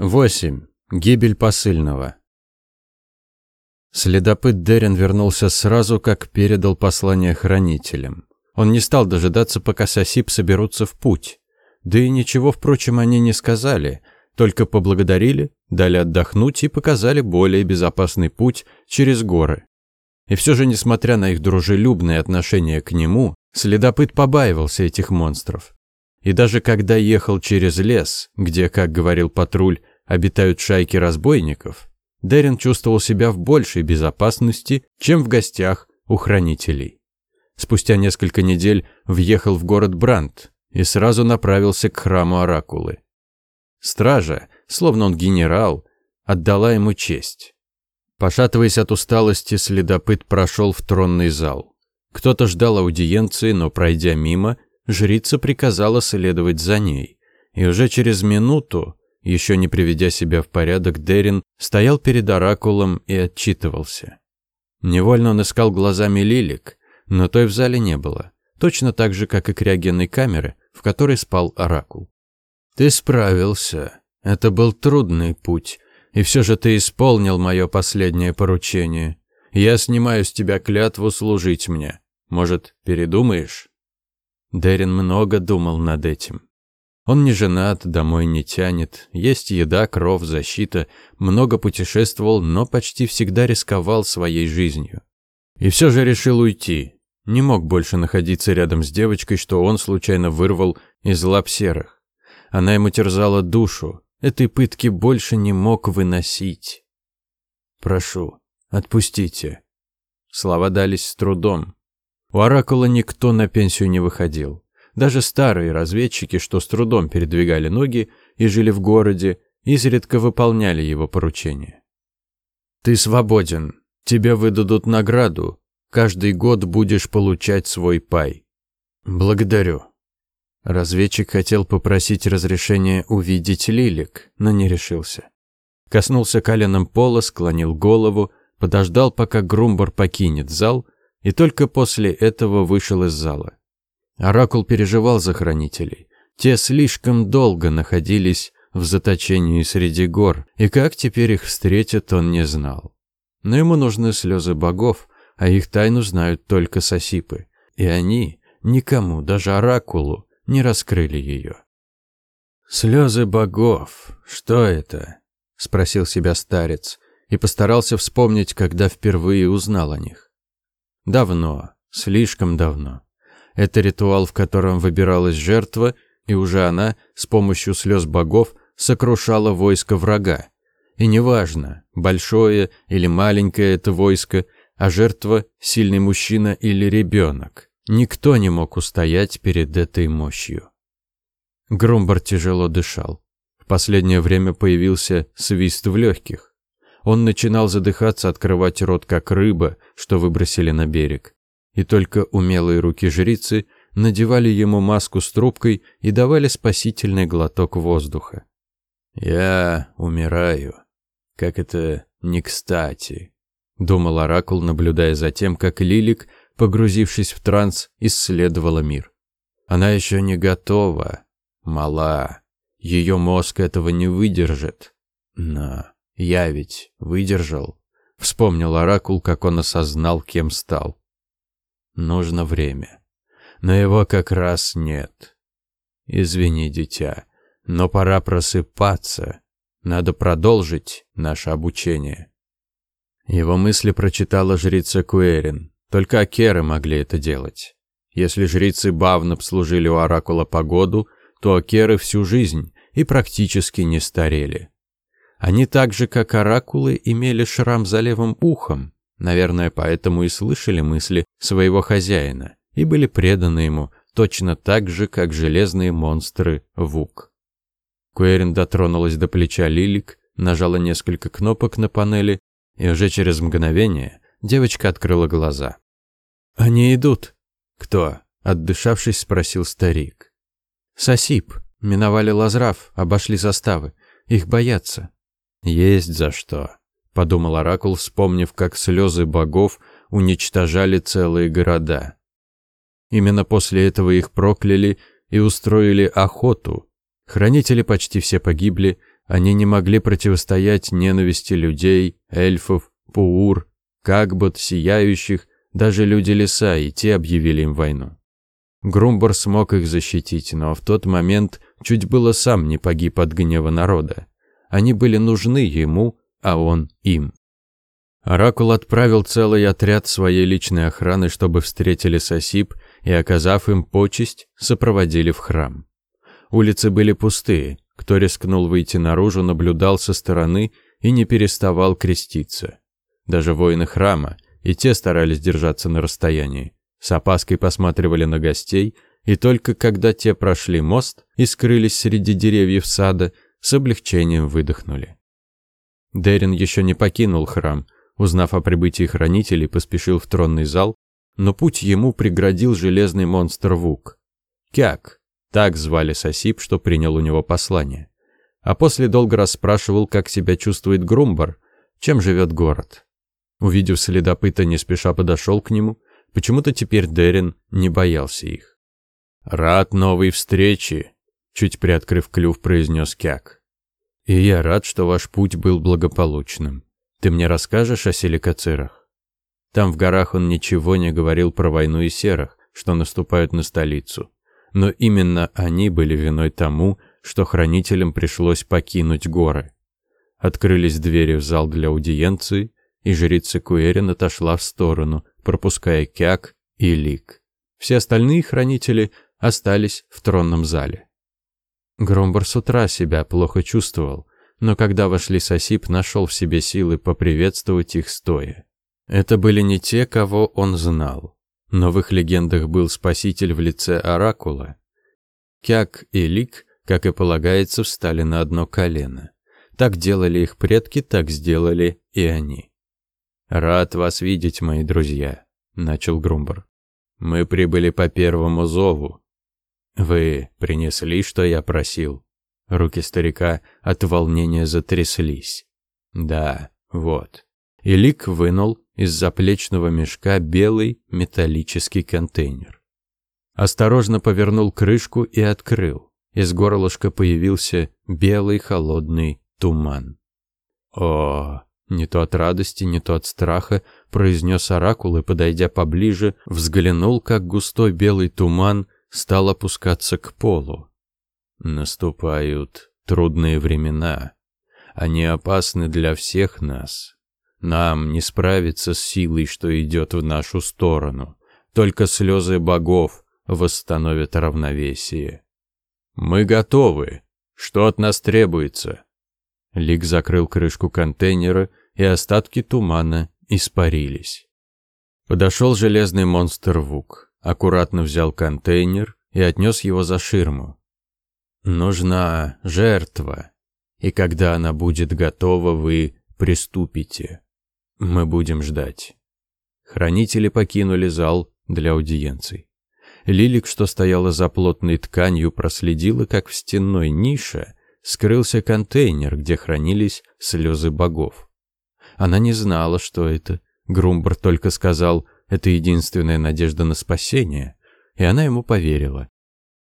8. Гибель посыльного. Следопыт Дерин вернулся сразу, как передал послание хранителям. Он не стал дожидаться, пока Сосип соберутся в путь. Да и ничего, впрочем, они не сказали, только поблагодарили, дали отдохнуть и показали более безопасный путь через горы. И все же, несмотря на их дружелюбное отношение к нему, следопыт побаивался этих монстров. И даже когда ехал через лес, где, как говорил патруль, обитают шайки разбойников, Дерин чувствовал себя в большей безопасности, чем в гостях у хранителей. Спустя несколько недель въехал в город Бранд и сразу направился к храму Оракулы. Стража, словно он генерал, отдала ему честь. Пошатываясь от усталости, следопыт прошел в тронный зал. Кто-то ждал аудиенции, но, пройдя мимо, жрица приказала следовать за ней. И уже через минуту еще не приведя себя в порядок, Дерин стоял перед оракулом и отчитывался. Невольно он искал глазами Лилик, но той в зале не было. Точно так же, как и криогенной камеры, в которой спал оракул. «Ты справился. Это был трудный путь. И все же ты исполнил мое последнее поручение. Я снимаю с тебя клятву служить мне. Может, передумаешь?» Дерин много думал над этим. Он не женат, домой не тянет, есть еда, кров, защита, много путешествовал, но почти всегда рисковал своей жизнью. И все же решил уйти. Не мог больше находиться рядом с девочкой, что он случайно вырвал из лап серых. Она ему терзала душу, этой пытки больше не мог выносить. «Прошу, отпустите». Слова дались с трудом. У Оракула никто на пенсию не выходил. Даже старые разведчики, что с трудом передвигали ноги и жили в городе, изредка выполняли его поручения. «Ты свободен. Тебе выдадут награду. Каждый год будешь получать свой пай». «Благодарю». Разведчик хотел попросить разрешения увидеть Лилик, но не решился. Коснулся коленом пола, склонил голову, подождал, пока Грумбор покинет зал, и только после этого вышел из зала. Оракул переживал за хранителей. Те слишком долго находились в заточении среди гор, и как теперь их встретят, он не знал. Но ему нужны слезы богов, а их тайну знают только сосипы, и они никому, даже оракулу, не раскрыли ее. «Слезы богов, что это?» — спросил себя старец и постарался вспомнить, когда впервые узнал о них. Давно, слишком давно. Это ритуал, в котором выбиралась жертва, и уже она с помощью слез богов сокрушала войско врага. И неважно, большое или маленькое это войско, а жертва – сильный мужчина или ребенок. Никто не мог устоять перед этой мощью. Грумбар тяжело дышал. В последнее время появился свист в легких. Он начинал задыхаться, открывать рот, как рыба, что выбросили на берег и только умелые руки жрицы надевали ему маску с трубкой и давали спасительный глоток воздуха. «Я умираю. Как это не кстати», — думал Оракул, наблюдая за тем, как Лилик, погрузившись в транс, исследовала мир. «Она еще не готова, мала. Ее мозг этого не выдержит. Но я ведь выдержал». Вспомнил Оракул, как он осознал, кем стал. Нужно время. Но его как раз нет. Извини, дитя, но пора просыпаться. Надо продолжить наше обучение. Его мысли прочитала жрица Куэрин. Только Акеры могли это делать. Если жрицы Бавна служили у Оракула погоду, то Акеры всю жизнь и практически не старели. Они так же, как Оракулы, имели шрам за левым ухом, Наверное, поэтому и слышали мысли своего хозяина и были преданы ему точно так же, как железные монстры Вук. Куэрин дотронулась до плеча Лилик, нажала несколько кнопок на панели, и уже через мгновение девочка открыла глаза. «Они идут». «Кто?» — отдышавшись, спросил старик. «Сосип. Миновали Лазрав, обошли заставы. Их боятся». «Есть за что», подумал Оракул, вспомнив, как слезы богов уничтожали целые города. Именно после этого их прокляли и устроили охоту. Хранители почти все погибли, они не могли противостоять ненависти людей, эльфов, пуур, кагбот, сияющих, даже люди леса, и те объявили им войну. Грумбор смог их защитить, но в тот момент чуть было сам не погиб от гнева народа. Они были нужны ему, а он им. Оракул отправил целый отряд своей личной охраны, чтобы встретили Сосип и, оказав им почесть, сопроводили в храм. Улицы были пустые, кто рискнул выйти наружу, наблюдал со стороны и не переставал креститься. Даже воины храма, и те старались держаться на расстоянии. С опаской посматривали на гостей, и только когда те прошли мост и скрылись среди деревьев сада, с облегчением выдохнули. Дерин еще не покинул храм, узнав о прибытии хранителей, поспешил в тронный зал, но путь ему преградил железный монстр Вук. Кяк, так звали Сосип, что принял у него послание. А после долго расспрашивал, как себя чувствует Грумбар, чем живет город. Увидев следопыта, не спеша подошел к нему, почему-то теперь Дерин не боялся их. «Рад новой встрече», — чуть приоткрыв клюв, произнес Кяк. «И я рад, что ваш путь был благополучным. Ты мне расскажешь о силикацирах?» Там в горах он ничего не говорил про войну и серых, что наступают на столицу. Но именно они были виной тому, что хранителям пришлось покинуть горы. Открылись двери в зал для аудиенции, и жрица Куэрин отошла в сторону, пропуская Кяк и Лик. Все остальные хранители остались в тронном зале. Громбар с утра себя плохо чувствовал, но когда вошли Сосип, нашел в себе силы поприветствовать их стоя. Это были не те, кого он знал. Но в их легендах был спаситель в лице Оракула. Кяк и Лик, как и полагается, встали на одно колено. Так делали их предки, так сделали и они. «Рад вас видеть, мои друзья», — начал Грумбар. «Мы прибыли по первому зову. Вы принесли, что я просил?» Руки старика от волнения затряслись. «Да, вот». И Лик вынул из заплечного мешка белый металлический контейнер. Осторожно повернул крышку и открыл. Из горлышка появился белый холодный туман. О, не то от радости, не то от страха, произнес оракул и, подойдя поближе, взглянул, как густой белый туман стал опускаться к полу. Наступают трудные времена. Они опасны для всех нас. Нам не справиться с силой, что идет в нашу сторону. Только слезы богов восстановят равновесие. Мы готовы. Что от нас требуется? Лик закрыл крышку контейнера, и остатки тумана испарились. Подошел железный монстр Вук, аккуратно взял контейнер и отнес его за ширму. Нужна жертва, и когда она будет готова, вы приступите. Мы будем ждать. Хранители покинули зал для аудиенций. Лилик, что стояла за плотной тканью, проследила, как в стенной нише скрылся контейнер, где хранились слезы богов. Она не знала, что это. Грумбер только сказал, это единственная надежда на спасение, и она ему поверила.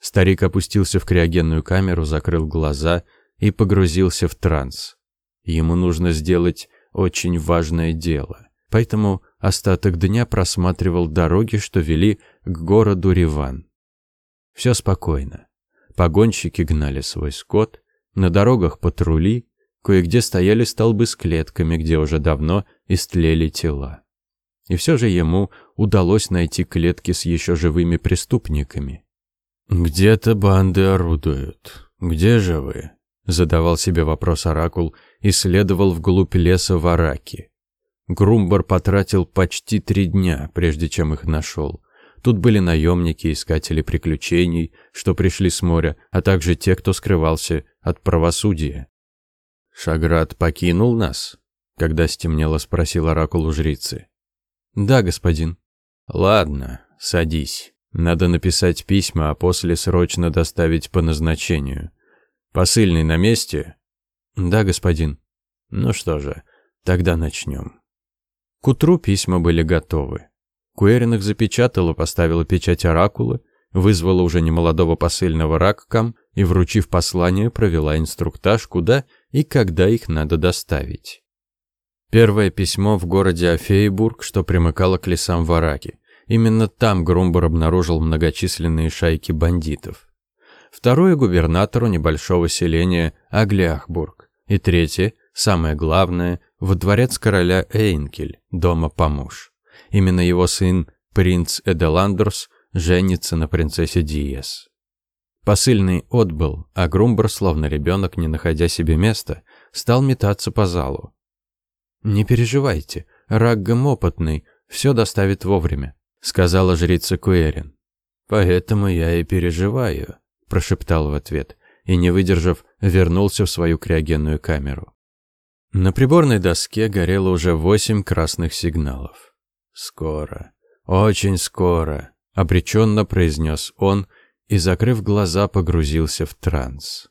Старик опустился в криогенную камеру, закрыл глаза и погрузился в транс. Ему нужно сделать очень важное дело. Поэтому остаток дня просматривал дороги, что вели к городу Риван. Все спокойно. Погонщики гнали свой скот, на дорогах патрули, кое-где стояли столбы с клетками, где уже давно истлели тела. И все же ему удалось найти клетки с еще живыми преступниками. «Где-то банды орудуют. Где же вы?» Задавал себе вопрос Оракул и следовал вглубь леса в Араке. Грумбар потратил почти три дня, прежде чем их нашел. Тут были наемники, искатели приключений, что пришли с моря, а также те, кто скрывался от правосудия. «Шаград покинул нас?» Когда стемнело, спросил Оракул у жрицы. «Да, господин». «Ладно, садись. Надо написать письма, а после срочно доставить по назначению. Посыльный на месте? Да, господин. Ну что же, тогда начнем. К утру письма были готовы. Куэрин их запечатала, поставила печать оракула, вызвала уже немолодого посыльного Раккам и, вручив послание, провела инструктаж, куда и когда их надо доставить. Первое письмо в городе Афейбург, что примыкало к лесам Вараки. Именно там Грумбер обнаружил многочисленные шайки бандитов. Второе – губернатору небольшого селения Агляхбург. И третье, самое главное, во дворец короля Эйнкель, дома Помуж. Именно его сын, принц Эделандерс, женится на принцессе Диес. Посыльный отбыл, а Грумбер, словно ребенок, не находя себе места, стал метаться по залу. «Не переживайте, Раггам опытный, все доставит вовремя», — сказала жрица Куэрин. «Поэтому я и переживаю», — прошептал в ответ, и, не выдержав, вернулся в свою криогенную камеру. На приборной доске горело уже восемь красных сигналов. «Скоро, очень скоро», — обреченно произнес он и, закрыв глаза, погрузился в транс.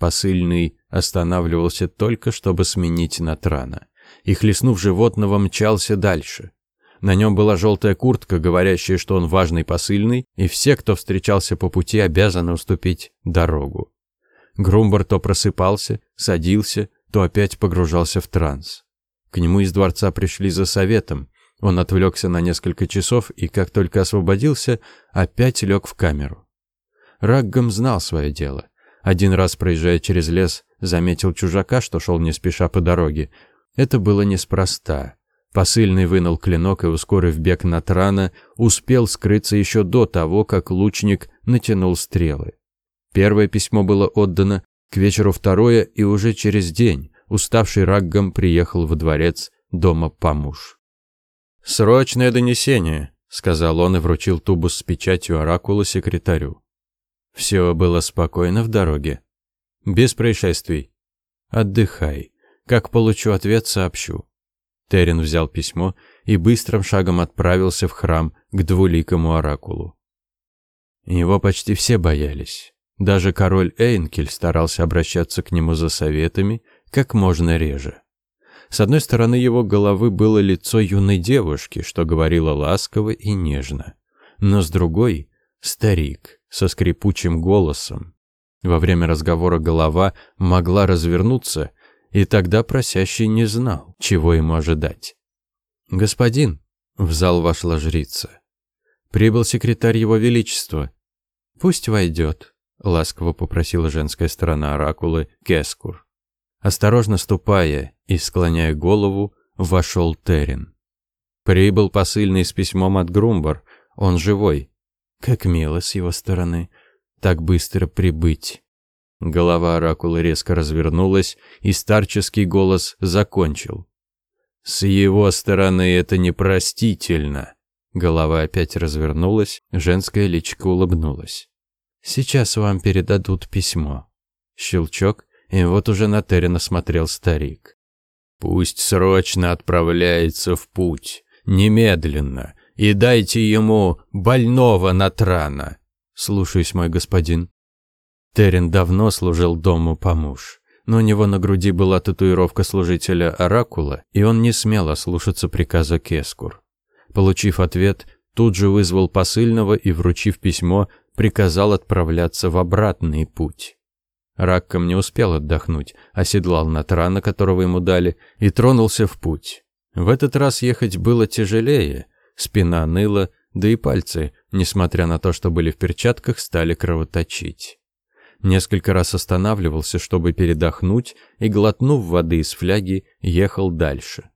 Посыльный останавливался только, чтобы сменить Натрана и, хлестнув животного, мчался дальше. На нем была желтая куртка, говорящая, что он важный посыльный, и все, кто встречался по пути, обязаны уступить дорогу. Грумбар то просыпался, садился, то опять погружался в транс. К нему из дворца пришли за советом. Он отвлекся на несколько часов и, как только освободился, опять лег в камеру. Раггам знал свое дело. Один раз, проезжая через лес, заметил чужака, что шел не спеша по дороге. Это было неспроста. Посыльный вынул клинок и, ускорив бег на Трана, успел скрыться еще до того, как лучник натянул стрелы. Первое письмо было отдано, к вечеру второе, и уже через день уставший Раггам приехал во дворец дома Памуш. «Срочное донесение», — сказал он и вручил тубус с печатью оракула секретарю. Все было спокойно в дороге. Без происшествий. Отдыхай. Как получу ответ, сообщу. Терен взял письмо и быстрым шагом отправился в храм к двуликому оракулу. Его почти все боялись. Даже король Эйнкель старался обращаться к нему за советами как можно реже. С одной стороны его головы было лицо юной девушки, что говорило ласково и нежно. Но с другой — старик со скрипучим голосом. Во время разговора голова могла развернуться и тогда просящий не знал, чего ему ожидать. «Господин», — в зал вошла жрица, — «прибыл секретарь его величества. Пусть войдет», — ласково попросила женская сторона оракулы Кескур. Осторожно ступая и склоняя голову, вошел Терен. Прибыл посыльный с письмом от Грумбар, он живой. Как мило с его стороны так быстро прибыть. Голова оракула резко развернулась, и старческий голос закончил. «С его стороны это непростительно». Голова опять развернулась, женская личико улыбнулась. «Сейчас вам передадут письмо». Щелчок, и вот уже на Террина смотрел старик. «Пусть срочно отправляется в путь, немедленно, и дайте ему больного Натрана». «Слушаюсь, мой господин». Терен давно служил дому помуж, но у него на груди была татуировка служителя Оракула, и он не смел ослушаться приказа Кескур. Получив ответ, тут же вызвал посыльного и, вручив письмо, приказал отправляться в обратный путь. Ракком не успел отдохнуть, оседлал на трана, которого ему дали, и тронулся в путь. В этот раз ехать было тяжелее, спина ныла, да и пальцы, несмотря на то, что были в перчатках, стали кровоточить. Несколько раз останавливался, чтобы передохнуть, и, глотнув воды из фляги, ехал дальше.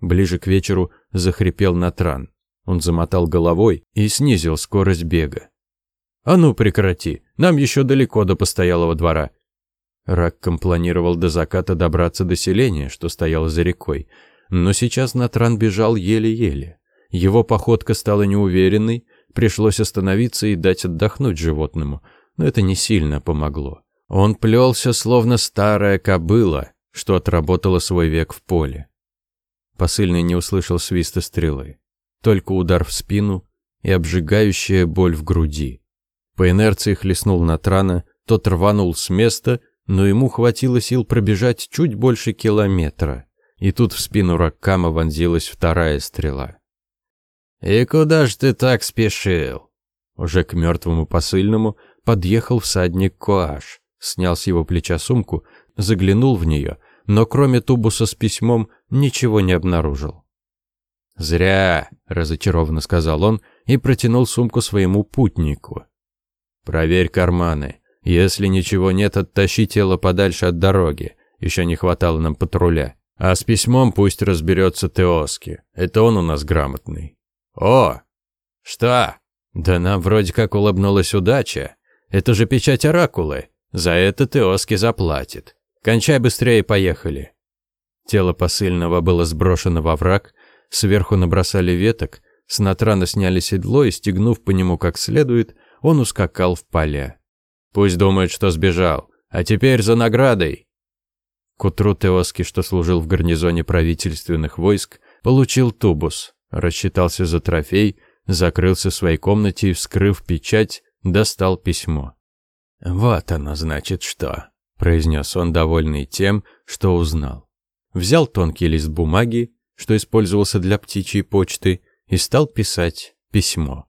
Ближе к вечеру захрипел Натран. Он замотал головой и снизил скорость бега. «А ну прекрати, нам еще далеко до постоялого двора». Ракком планировал до заката добраться до селения, что стояло за рекой, но сейчас Натран бежал еле-еле. Его походка стала неуверенной, пришлось остановиться и дать отдохнуть животному – но это не сильно помогло. Он плелся, словно старая кобыла, что отработала свой век в поле. Посыльный не услышал свиста стрелы, только удар в спину и обжигающая боль в груди. По инерции хлестнул на Трана, тот рванул с места, но ему хватило сил пробежать чуть больше километра. И тут в спину Раккама вонзилась вторая стрела. «И куда ж ты так спешил?» Уже к мертвому посыльному подъехал всадник Коаш, снял с его плеча сумку, заглянул в нее, но кроме тубуса с письмом ничего не обнаружил. «Зря», — разочарованно сказал он и протянул сумку своему путнику. «Проверь карманы. Если ничего нет, оттащи тело подальше от дороги. Еще не хватало нам патруля. А с письмом пусть разберется Теоски. Это он у нас грамотный». «О! Что?» «Да нам вроде как улыбнулась удача. Это же печать оракулы. За это Теоски заплатит. Кончай быстрее поехали». Тело посыльного было сброшено во враг, сверху набросали веток, с натрана сняли седло и, стегнув по нему как следует, он ускакал в поля. Пусть думает, что сбежал. А теперь за наградой. К утру Теоски, что служил в гарнизоне правительственных войск, получил тубус, рассчитался за трофей, закрылся в своей комнате и, вскрыв печать, достал письмо. «Вот оно, значит, что», — произнес он, довольный тем, что узнал. Взял тонкий лист бумаги, что использовался для птичьей почты, и стал писать письмо.